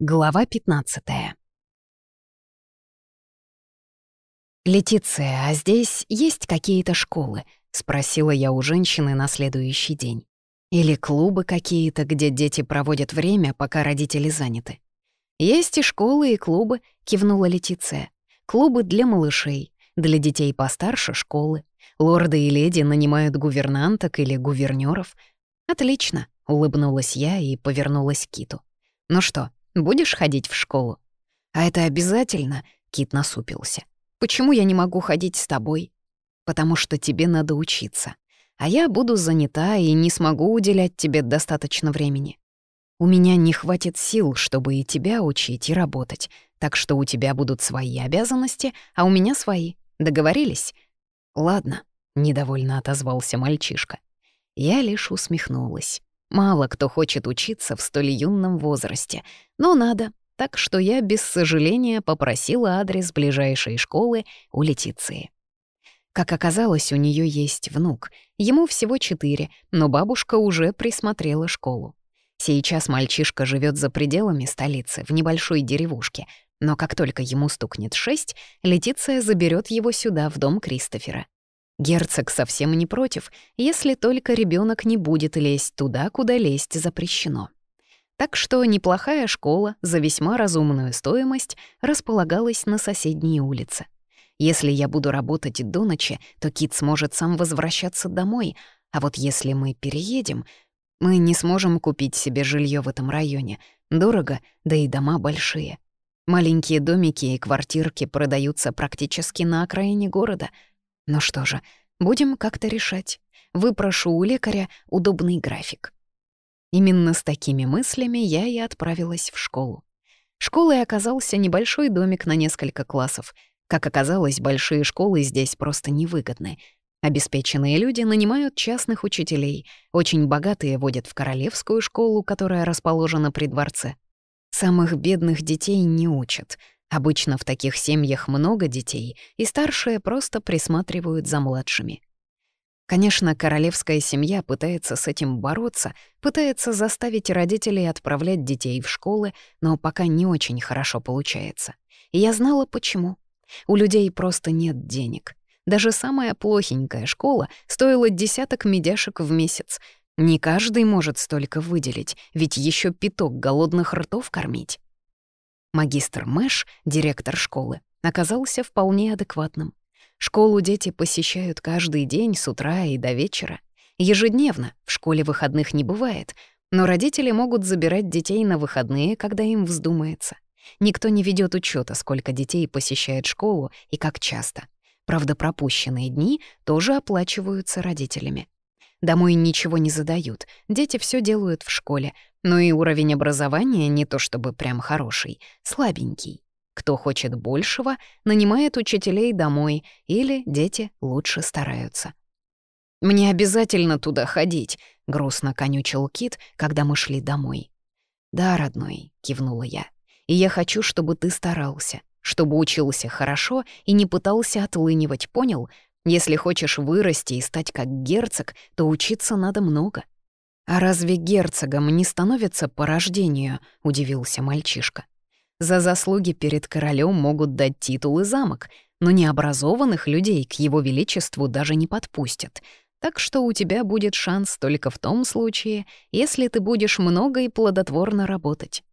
Глава 15 «Летиция, а здесь есть какие-то школы?» — спросила я у женщины на следующий день. «Или клубы какие-то, где дети проводят время, пока родители заняты?» «Есть и школы, и клубы», — кивнула Летиция. «Клубы для малышей, для детей постарше — школы. Лорды и леди нанимают гувернанток или гувернёров. «Отлично», — улыбнулась я и повернулась к Киту. «Ну что, будешь ходить в школу?» «А это обязательно?» — Кит насупился. «Почему я не могу ходить с тобой?» «Потому что тебе надо учиться. А я буду занята и не смогу уделять тебе достаточно времени. У меня не хватит сил, чтобы и тебя учить, и работать, так что у тебя будут свои обязанности, а у меня свои. Договорились?» «Ладно», — недовольно отозвался мальчишка. Я лишь усмехнулась. Мало кто хочет учиться в столь юном возрасте, но надо, так что я без сожаления попросила адрес ближайшей школы у Летиции. Как оказалось, у нее есть внук. Ему всего четыре, но бабушка уже присмотрела школу. Сейчас мальчишка живет за пределами столицы, в небольшой деревушке, но как только ему стукнет шесть, Летиция заберет его сюда, в дом Кристофера. Герцог совсем не против, если только ребенок не будет лезть туда, куда лезть запрещено. Так что неплохая школа за весьма разумную стоимость располагалась на соседней улице. Если я буду работать до ночи, то Кит сможет сам возвращаться домой, а вот если мы переедем, мы не сможем купить себе жилье в этом районе. Дорого, да и дома большие. Маленькие домики и квартирки продаются практически на окраине города — ну что же, будем как-то решать. Выпрошу у лекаря удобный график. Именно с такими мыслями я и отправилась в школу. Школой оказался небольшой домик на несколько классов. Как оказалось, большие школы здесь просто невыгодны. Обеспеченные люди нанимают частных учителей, очень богатые водят в королевскую школу, которая расположена при дворце. Самых бедных детей не учат — Обычно в таких семьях много детей, и старшие просто присматривают за младшими. Конечно, королевская семья пытается с этим бороться, пытается заставить родителей отправлять детей в школы, но пока не очень хорошо получается. И я знала, почему. У людей просто нет денег. Даже самая плохенькая школа стоила десяток медяшек в месяц. Не каждый может столько выделить, ведь еще пяток голодных ртов кормить. Магистр Мэш, директор школы, оказался вполне адекватным. Школу дети посещают каждый день с утра и до вечера. Ежедневно, в школе выходных не бывает, но родители могут забирать детей на выходные, когда им вздумается. Никто не ведет учета, сколько детей посещает школу и как часто. Правда, пропущенные дни тоже оплачиваются родителями. Домой ничего не задают, дети все делают в школе, но и уровень образования не то чтобы прям хороший, слабенький. Кто хочет большего, нанимает учителей домой, или дети лучше стараются. «Мне обязательно туда ходить», — грустно конючил Кит, когда мы шли домой. «Да, родной», — кивнула я, — «и я хочу, чтобы ты старался, чтобы учился хорошо и не пытался отлынивать, понял? Если хочешь вырасти и стать как герцог, то учиться надо много». «А разве герцогом не становится по рождению?» — удивился мальчишка. «За заслуги перед королем могут дать титул и замок, но необразованных людей к его величеству даже не подпустят. Так что у тебя будет шанс только в том случае, если ты будешь много и плодотворно работать».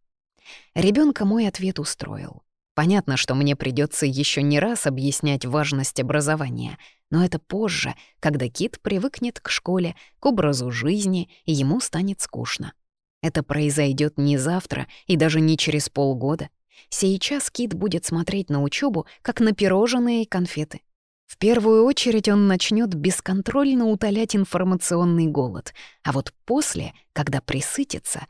Ребенка мой ответ устроил. Понятно, что мне придется еще не раз объяснять важность образования, но это позже, когда Кит привыкнет к школе, к образу жизни, и ему станет скучно. Это произойдет не завтра и даже не через полгода. Сейчас Кит будет смотреть на учебу как на пирожные и конфеты. В первую очередь он начнет бесконтрольно утолять информационный голод, а вот после, когда присытится...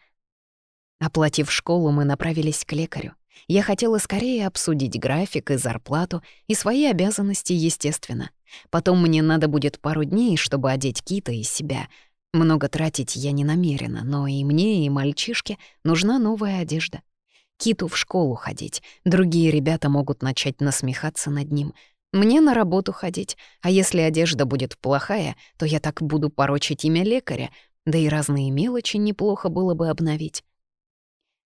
Оплатив школу, мы направились к лекарю. Я хотела скорее обсудить график и зарплату, и свои обязанности, естественно. Потом мне надо будет пару дней, чтобы одеть Кита и себя. Много тратить я не намерена, но и мне, и мальчишке нужна новая одежда. Киту в школу ходить, другие ребята могут начать насмехаться над ним. Мне на работу ходить, а если одежда будет плохая, то я так буду порочить имя лекаря, да и разные мелочи неплохо было бы обновить.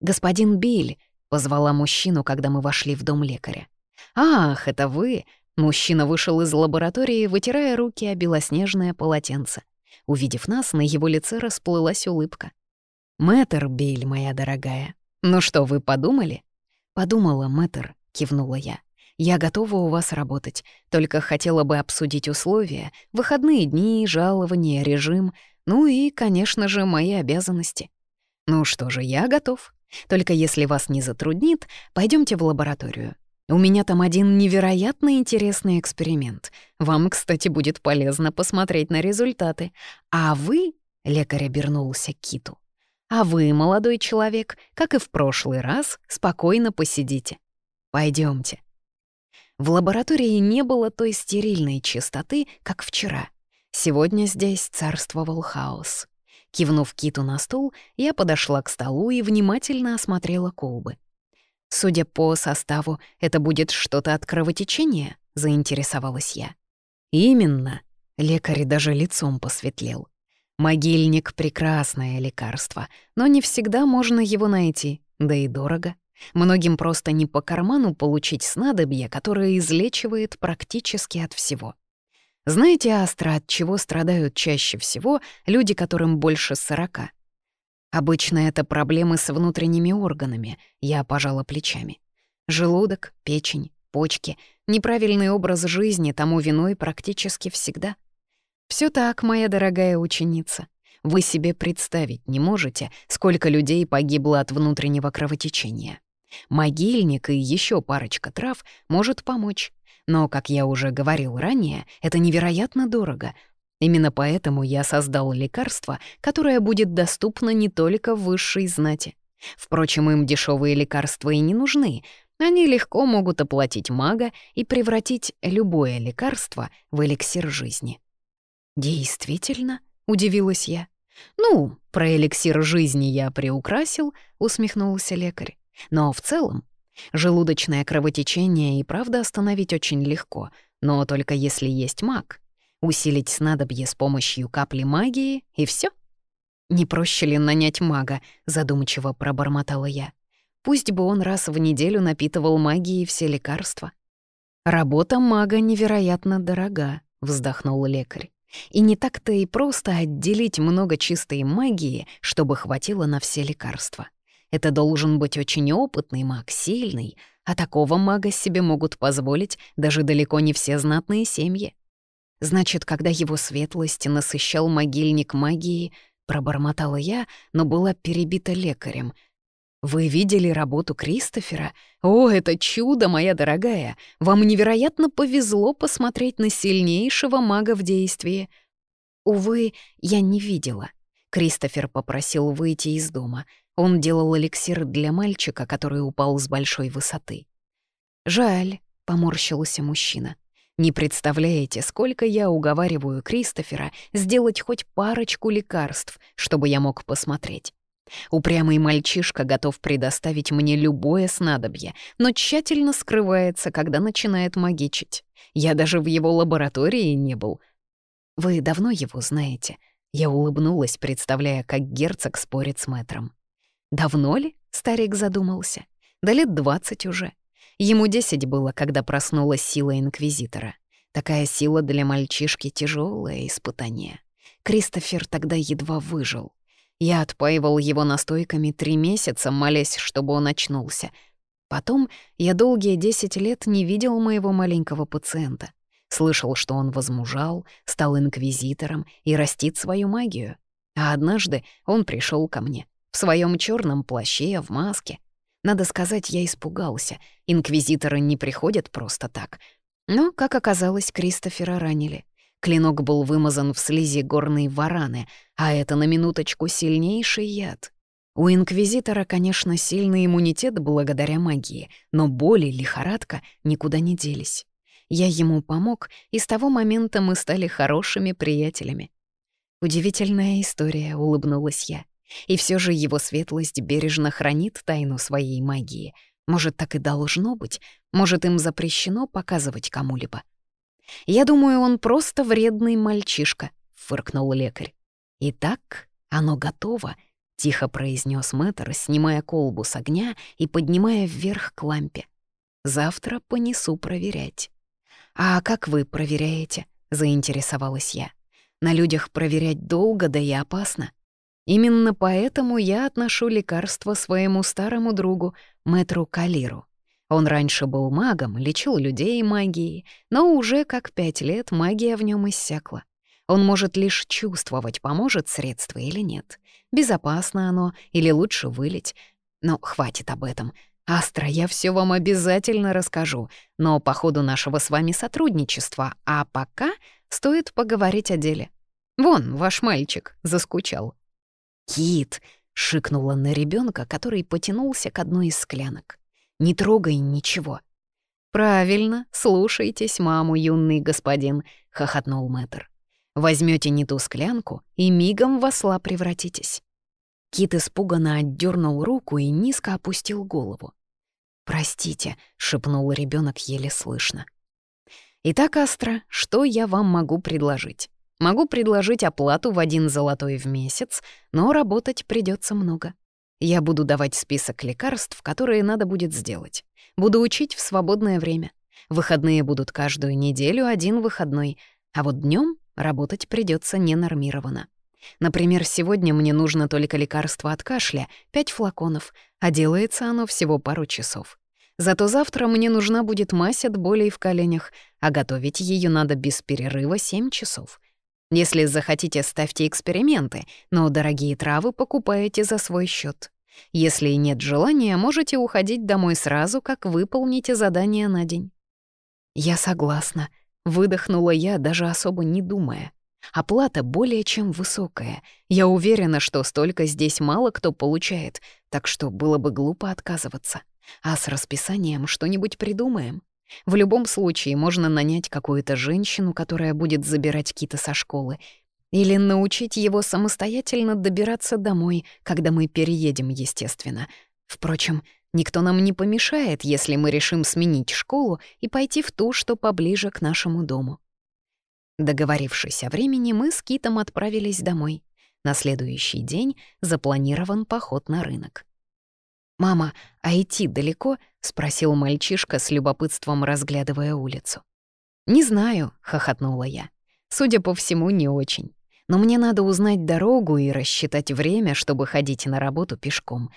«Господин Биль», позвала мужчину, когда мы вошли в дом лекаря. «Ах, это вы!» Мужчина вышел из лаборатории, вытирая руки о белоснежное полотенце. Увидев нас, на его лице расплылась улыбка. «Мэтр Биль, моя дорогая, ну что, вы подумали?» «Подумала, мэтр», — кивнула я. «Я готова у вас работать, только хотела бы обсудить условия, выходные дни, жалования, режим, ну и, конечно же, мои обязанности». «Ну что же, я готов. Только если вас не затруднит, пойдемте в лабораторию. У меня там один невероятно интересный эксперимент. Вам, кстати, будет полезно посмотреть на результаты. А вы, — лекарь обернулся к Киту, — а вы, молодой человек, как и в прошлый раз, спокойно посидите. Пойдемте. В лаборатории не было той стерильной чистоты, как вчера. Сегодня здесь царствовал хаос. Кивнув Киту на стул, я подошла к столу и внимательно осмотрела колбы. Судя по составу, это будет что-то от кровотечения, заинтересовалась я. Именно. Лекарь даже лицом посветлел. Могильник — прекрасное лекарство, но не всегда можно его найти, да и дорого. Многим просто не по карману получить снадобье, которое излечивает практически от всего. Знаете, Астра, от чего страдают чаще всего люди, которым больше сорока? Обычно это проблемы с внутренними органами, я пожала плечами. Желудок, печень, почки, неправильный образ жизни тому виной практически всегда. Все так, моя дорогая ученица. Вы себе представить не можете, сколько людей погибло от внутреннего кровотечения. Могильник и еще парочка трав может помочь. Но, как я уже говорил ранее, это невероятно дорого, Именно поэтому я создал лекарство, которое будет доступно не только высшей знати. Впрочем, им дешевые лекарства и не нужны. Они легко могут оплатить мага и превратить любое лекарство в эликсир жизни. «Действительно?» — удивилась я. «Ну, про эликсир жизни я приукрасил», — усмехнулся лекарь. «Но в целом желудочное кровотечение и правда остановить очень легко, но только если есть маг усилить снадобье с помощью капли магии, и все. «Не проще ли нанять мага?» — задумчиво пробормотала я. «Пусть бы он раз в неделю напитывал магией все лекарства». «Работа мага невероятно дорога», — вздохнул лекарь. «И не так-то и просто отделить много чистой магии, чтобы хватило на все лекарства. Это должен быть очень опытный маг, сильный, а такого мага себе могут позволить даже далеко не все знатные семьи. Значит, когда его светлость насыщал могильник магии, пробормотала я, но была перебита лекарем. «Вы видели работу Кристофера? О, это чудо, моя дорогая! Вам невероятно повезло посмотреть на сильнейшего мага в действии». Увы, я не видела. Кристофер попросил выйти из дома. Он делал эликсир для мальчика, который упал с большой высоты. «Жаль», — поморщился мужчина. Не представляете, сколько я уговариваю Кристофера сделать хоть парочку лекарств, чтобы я мог посмотреть. Упрямый мальчишка готов предоставить мне любое снадобье, но тщательно скрывается, когда начинает магичить. Я даже в его лаборатории не был. Вы давно его знаете? Я улыбнулась, представляя, как герцог спорит с мэтром. «Давно ли?» — старик задумался. «Да лет двадцать уже. Ему десять было, когда проснулась сила Инквизитора. Такая сила для мальчишки — тяжелое испытание. Кристофер тогда едва выжил. Я отпаивал его настойками три месяца, молясь, чтобы он очнулся. Потом я долгие десять лет не видел моего маленького пациента. Слышал, что он возмужал, стал инквизитором и растит свою магию. А однажды он пришел ко мне в своем черном плаще, в маске, надо сказать, я испугался. Инквизиторы не приходят просто так. Но, как оказалось, Кристофера ранили. Клинок был вымазан в слизи горной вараны, а это на минуточку сильнейший яд. У Инквизитора, конечно, сильный иммунитет благодаря магии, но боли, лихорадка никуда не делись. Я ему помог, и с того момента мы стали хорошими приятелями. Удивительная история, улыбнулась я. И все же его светлость бережно хранит тайну своей магии. Может, так и должно быть? Может, им запрещено показывать кому-либо? «Я думаю, он просто вредный мальчишка», — фыркнул лекарь. «Итак, оно готово», — тихо произнес мэтр, снимая колбу с огня и поднимая вверх к лампе. «Завтра понесу проверять». «А как вы проверяете?» — заинтересовалась я. «На людях проверять долго, да и опасно. Именно поэтому я отношу лекарство своему старому другу, мэтру Калиру. Он раньше был магом, лечил людей магией, но уже как пять лет магия в нем иссякла. Он может лишь чувствовать, поможет средство или нет. Безопасно оно или лучше вылить. Но хватит об этом. Астра, я все вам обязательно расскажу, но по ходу нашего с вами сотрудничества, а пока стоит поговорить о деле. Вон, ваш мальчик заскучал. «Кит!» — шикнула на ребенка, который потянулся к одной из склянок. «Не трогай ничего». «Правильно, слушайтесь маму, юный господин», — хохотнул мэтр. Возьмете не ту склянку и мигом в осла превратитесь». Кит испуганно отдернул руку и низко опустил голову. «Простите», — шепнул ребенок еле слышно. «Итак, Астра, что я вам могу предложить? Могу предложить оплату в один золотой в месяц, но работать придется много. Я буду давать список лекарств, которые надо будет сделать. Буду учить в свободное время. Выходные будут каждую неделю, один выходной, а вот днем работать придется ненормированно. Например, сегодня мне нужно только лекарство от кашля, 5 флаконов, а делается оно всего пару часов. Зато завтра мне нужна будет мазь от болей в коленях, а готовить ее надо без перерыва 7 часов. Если захотите, ставьте эксперименты, но дорогие травы покупаете за свой счет. Если нет желания, можете уходить домой сразу, как выполните задание на день. Я согласна, выдохнула я, даже особо не думая. Оплата более чем высокая. Я уверена, что столько здесь мало кто получает, так что было бы глупо отказываться. А с расписанием что-нибудь придумаем. В любом случае можно нанять какую-то женщину, которая будет забирать Кита со школы, или научить его самостоятельно добираться домой, когда мы переедем, естественно. Впрочем, никто нам не помешает, если мы решим сменить школу и пойти в ту, что поближе к нашему дому. Договорившись о времени, мы с Китом отправились домой. На следующий день запланирован поход на рынок. «Мама, а идти далеко?» — спросил мальчишка с любопытством, разглядывая улицу. «Не знаю», — хохотнула я. «Судя по всему, не очень. Но мне надо узнать дорогу и рассчитать время, чтобы ходить на работу пешком.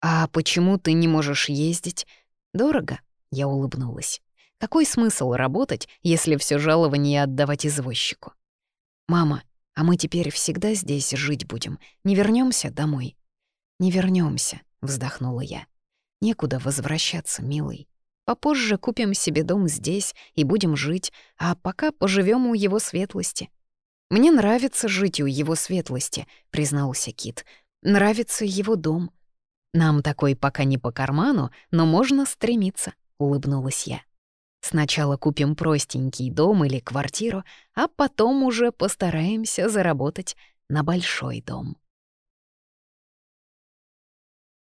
А почему ты не можешь ездить? Дорого?» — я улыбнулась. «Какой смысл работать, если все жалование отдавать извозчику?» «Мама, а мы теперь всегда здесь жить будем. Не вернемся домой?» «Не вернемся, вздохнула я. Некуда возвращаться, милый. Попозже купим себе дом здесь и будем жить, а пока поживем у его светлости. Мне нравится жить у его светлости, признался Кит. Нравится его дом. Нам такой пока не по карману, но можно стремиться, улыбнулась я. Сначала купим простенький дом или квартиру, а потом уже постараемся заработать на большой дом.